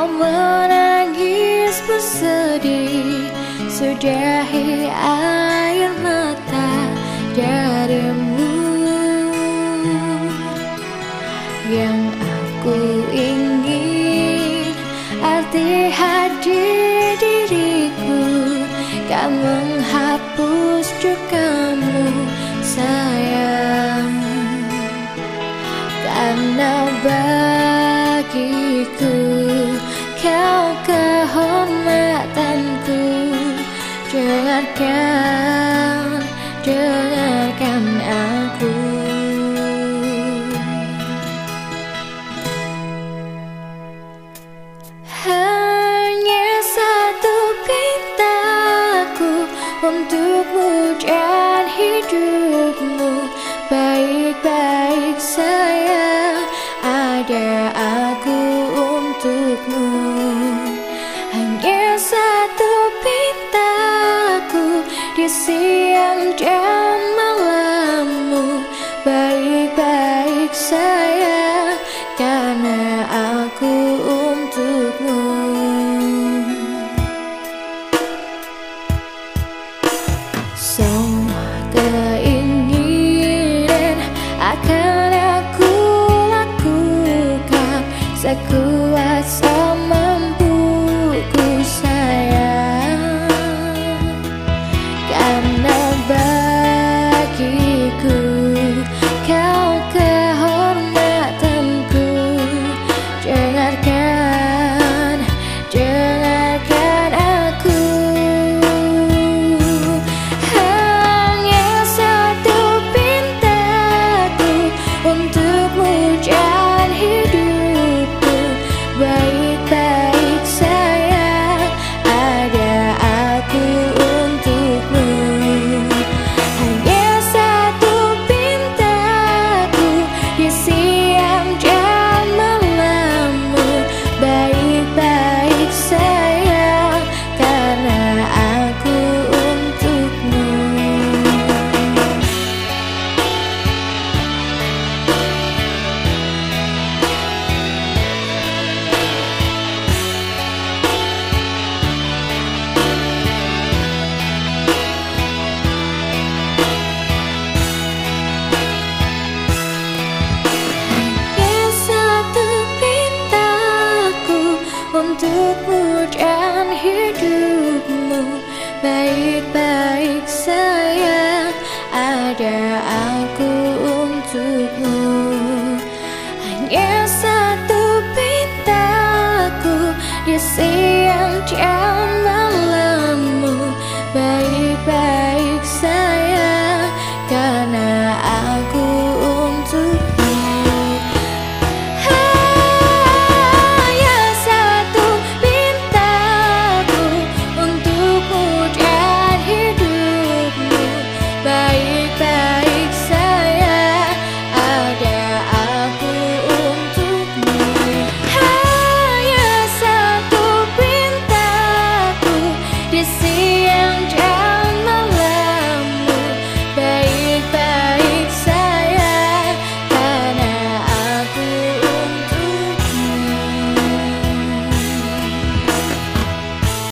Kau menangis bersedih Sudahi air mata darimu. Yang aku ingin Arti hadir diriku Kan menghapus dukamu sayang. Karena bagiku Dengarkan, dengarkan aku. Hanya satu pintaku Untukmu dan hidupmu. Baik-baik sayang Ada aku untukmu siang dan malammu. Baik-baik sayang Karena aku untukmu. Semua keinginan akan aku lakukan. Sekuasa hidupmu dan hidupmu. Baik-baik sayang Ada aku untukmu. Hanya satu pintaku Di siang dan